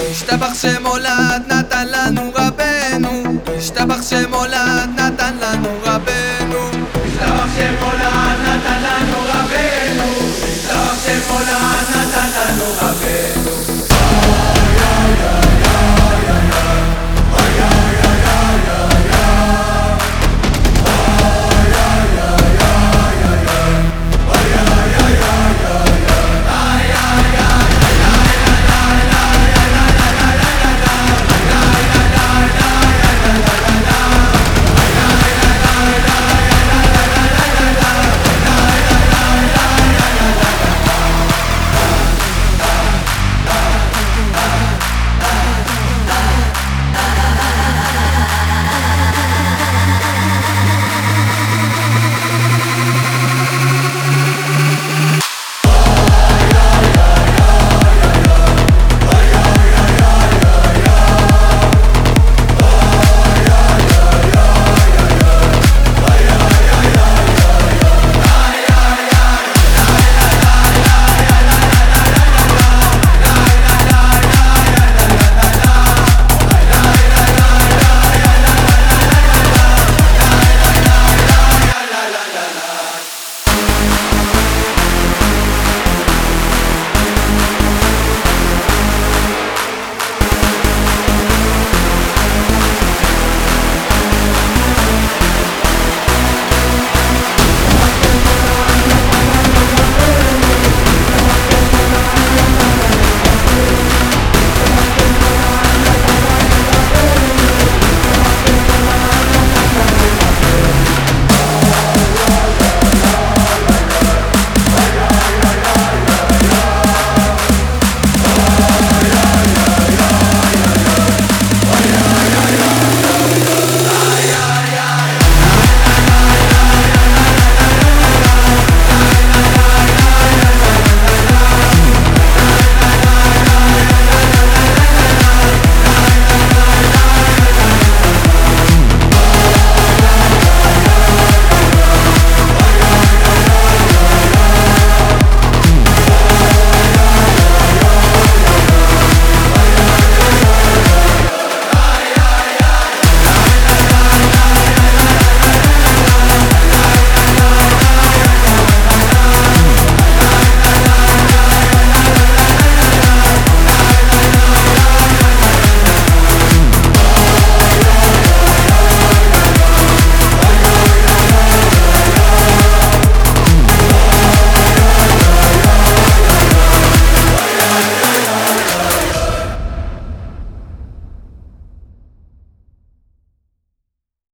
השתבח שמולד נתן לנו רבנו. השתבח שמולד נתן